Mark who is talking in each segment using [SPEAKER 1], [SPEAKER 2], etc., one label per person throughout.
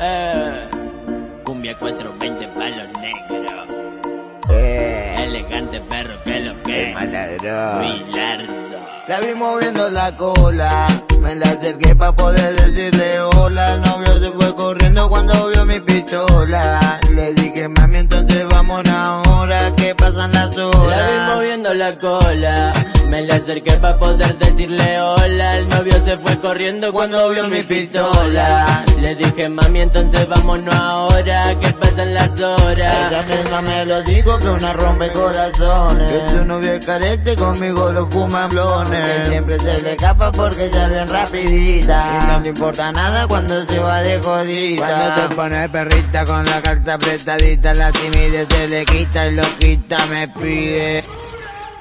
[SPEAKER 1] Eh, cumbia 420 palos negros.
[SPEAKER 2] Eh,
[SPEAKER 1] Elegante perro que lo que. Bilardo.
[SPEAKER 2] La vi moviendo la cola, me la acerqué pa' poder decirle hola. El novio se fue corriendo cuando vio mi pistola. Le dije, mami, entonces vamos ahora, que pasan las
[SPEAKER 1] La vi
[SPEAKER 2] horas.
[SPEAKER 1] moviendo la cola. Me la acerqué para poder decirle hola. El novio se fue corriendo cuando vio mi pistola. Le dije, mami, entonces vámonos ahora, que pasan las horas.
[SPEAKER 2] Ella misma me lo dijo que una rompe corazones. Que tu novio es carete, conmigo lo fuma blones. Que siempre se le escapa porque ya bien rapidita. Y no le importa nada cuando se va de jodita. Cuando te pone perrita con la calza apretadita, la timidez se le quita y loquita me pide.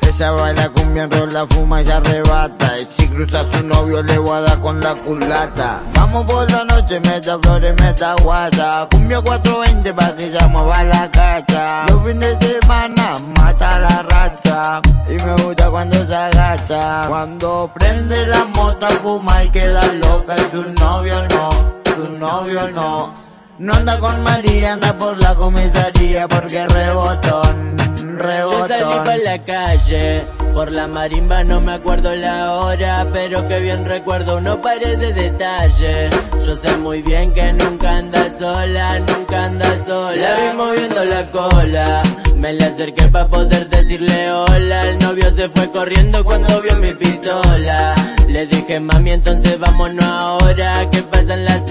[SPEAKER 2] Esa baila cumbia, enrola, fuma y se arrebata. Y si cruza a su novio le voy a dar con la culata. Vamos por la noche, meta flores, meta guata. Cumbia 420 pa' que ya mueva la cacha. Los fines de semana mata la racha. Y me gusta cuando se agacha. Cuando prende la mota, fuma y queda loca. Y su novio no, su novio no. No anda con María, anda por la comisaría porque rebotón,
[SPEAKER 1] Yo salí
[SPEAKER 2] rebotón.
[SPEAKER 1] pa' la calle, por la marimba no me acuerdo la hora, pero que bien recuerdo unos pares de detalle. Yo sé muy bien que nunca anda sola, nunca anda sola. La vi moviendo la cola, me la acerqué pa' poder decirle hola. El novio se fue corriendo cuando vio mi pistola. Le dije, mami, entonces vámonos ahora,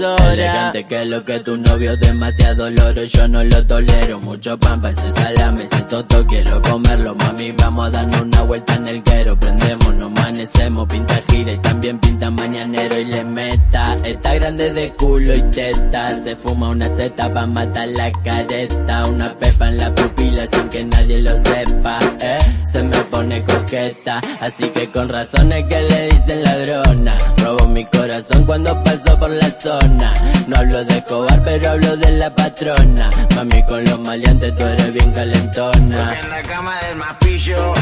[SPEAKER 1] horas. Elegante que lo que tu novio es demasiado loro, yo no lo tolero. Mucho pan para ese salame, ese toto quiero comerlo. Mami, vamos a darnos una vuelta en el quero. Prendemos, nos amanecemos, pinta gira y también pinta mañanero y le meta. Está grande de culo y teta, se fuma una seta pa' matar la careta. Una pepa en la pupila sin que nadie lo sepa, eh. Se me pone coqueta, así que con razones que le dicen ladrona. Robo mi corazón cuando paso por la zona. No hablo de Escobar, pero hablo de la patrona. Mami, con los maleantes tú eres bien calentona.
[SPEAKER 2] En la cama del mapillo,